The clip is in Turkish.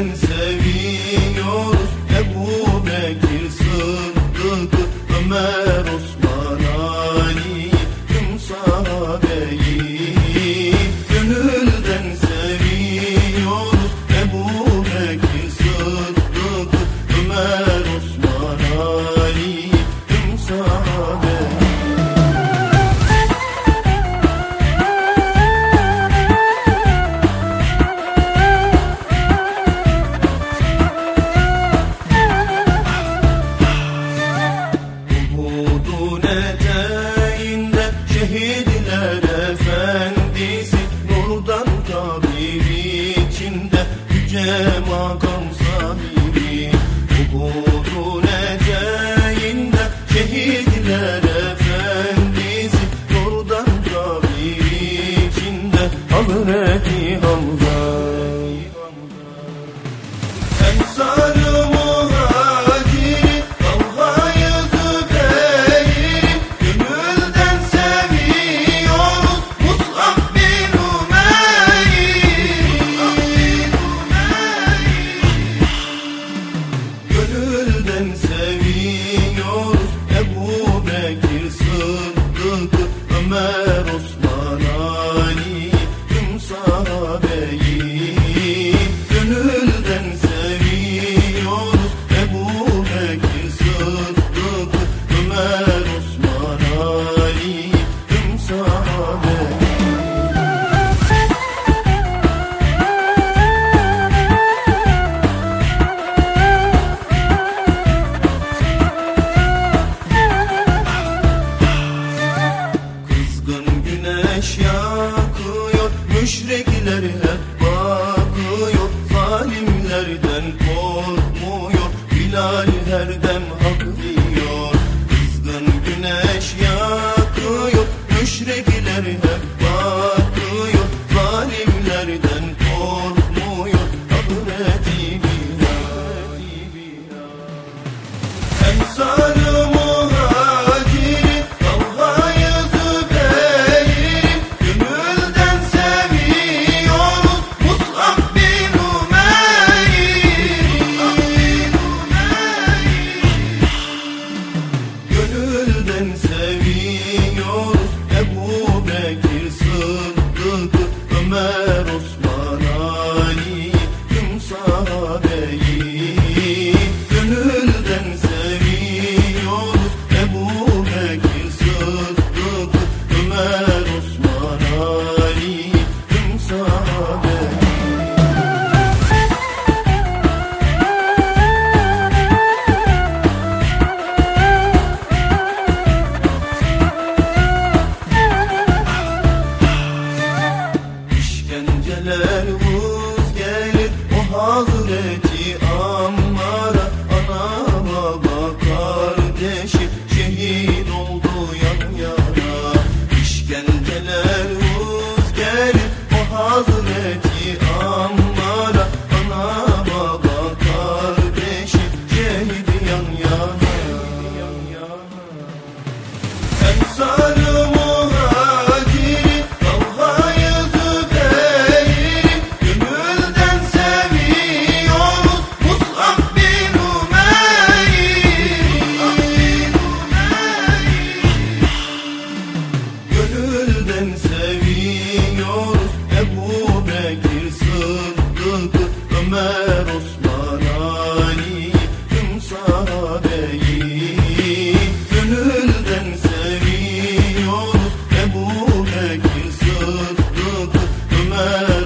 sen seveyim Meteğinde şehitler efendisi. Nurdan kabir içinde yüce makam sahibi. Hukukun eteğinde şehitler efendisi. Nurdan kabir içinde Hazreti Hamza. Emsal Ömer olsun zalimlerden korkmuyor Hilal her dem good. Gönül summer